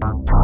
Bye.